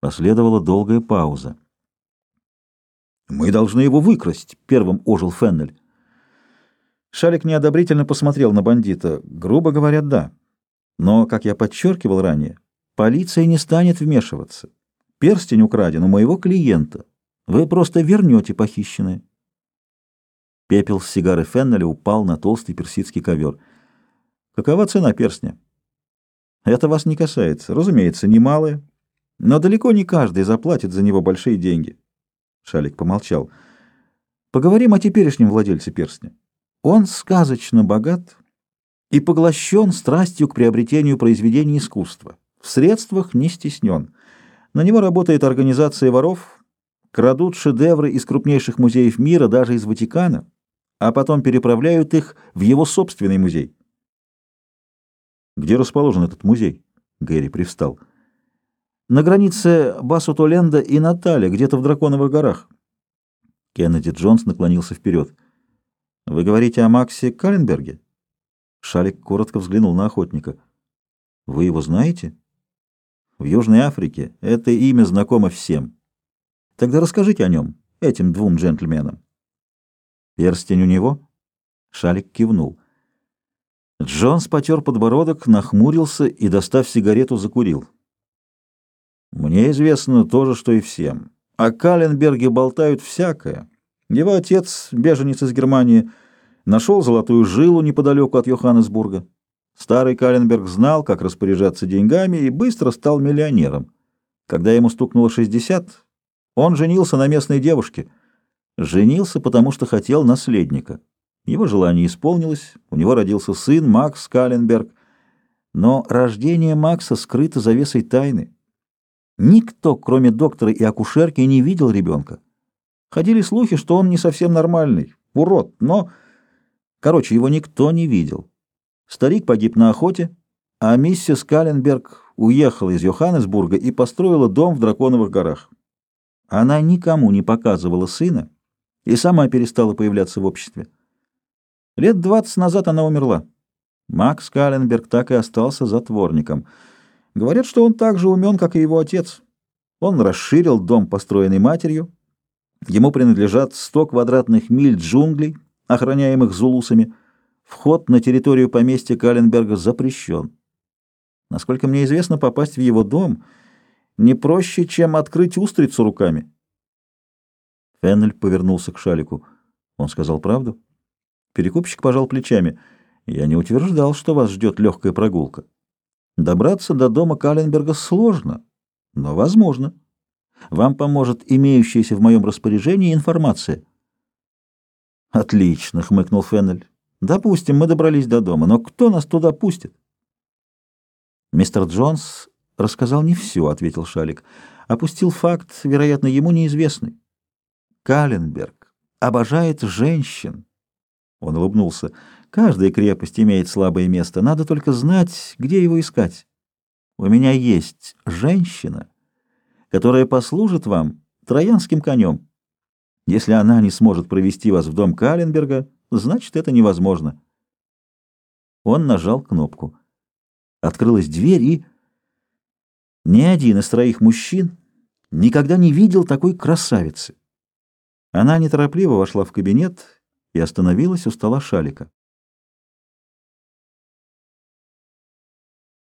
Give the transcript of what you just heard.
Последовала долгая пауза. «Мы должны его выкрасть», — первым ожил Феннель. Шалик неодобрительно посмотрел на бандита. Грубо говоря, да. Но, как я подчеркивал ранее, полиция не станет вмешиваться. Перстень украден у моего клиента. Вы просто вернете похищенное. Пепел с сигары Феннеля упал на толстый персидский ковер. Какова цена перстня? Это вас не касается. Разумеется, немалая. Но далеко не каждый заплатит за него большие деньги. Шалик помолчал. Поговорим о теперешнем владельце перстня. Он сказочно богат и поглощен страстью к приобретению произведений искусства. В средствах не стеснен. На него работает организация воров, крадут шедевры из крупнейших музеев мира, даже из Ватикана, а потом переправляют их в его собственный музей. «Где расположен этот музей?» Гэри привстал. На границе Басутоленда и Натали, где-то в Драконовых горах. Кеннеди Джонс наклонился вперед. «Вы говорите о Максе Каленберге?» Шалик коротко взглянул на охотника. «Вы его знаете?» «В Южной Африке это имя знакомо всем. Тогда расскажите о нем, этим двум джентльменам». «Перстень у него?» Шалик кивнул. Джонс потер подбородок, нахмурился и, достав сигарету, закурил. Мне известно то же, что и всем. О Каленберге болтают всякое. Его отец, беженец из Германии, нашел золотую жилу неподалеку от Йоханнесбурга. Старый Каленберг знал, как распоряжаться деньгами, и быстро стал миллионером. Когда ему стукнуло 60, он женился на местной девушке. Женился, потому что хотел наследника. Его желание исполнилось, у него родился сын Макс Каленберг. Но рождение Макса скрыто завесой тайны. Никто, кроме доктора и акушерки, не видел ребенка. Ходили слухи, что он не совсем нормальный, урод, но... Короче, его никто не видел. Старик погиб на охоте, а миссис Каленберг уехала из Йоханнесбурга и построила дом в Драконовых горах. Она никому не показывала сына и сама перестала появляться в обществе. Лет двадцать назад она умерла. Макс Каленберг так и остался затворником — Говорят, что он так же умен, как и его отец. Он расширил дом, построенный матерью. Ему принадлежат 100 квадратных миль джунглей, охраняемых зулусами. Вход на территорию поместья Каленберга запрещен. Насколько мне известно, попасть в его дом не проще, чем открыть устрицу руками. Феннель повернулся к Шалику. Он сказал правду? Перекупщик пожал плечами. Я не утверждал, что вас ждет легкая прогулка. Добраться до дома Каленберга сложно, но возможно. Вам поможет имеющаяся в моем распоряжении информация. Отлично, хмыкнул Феннель. Допустим, мы добрались до дома, но кто нас туда пустит? Мистер Джонс рассказал не все, ответил Шалик. Опустил факт, вероятно, ему неизвестный. Каленберг обожает женщин. Он улыбнулся. Каждая крепость имеет слабое место, надо только знать, где его искать. У меня есть женщина, которая послужит вам троянским конем. Если она не сможет провести вас в дом Каленберга, значит, это невозможно. Он нажал кнопку. Открылась дверь, и... Ни один из троих мужчин никогда не видел такой красавицы. Она неторопливо вошла в кабинет и остановилась у стола шалика.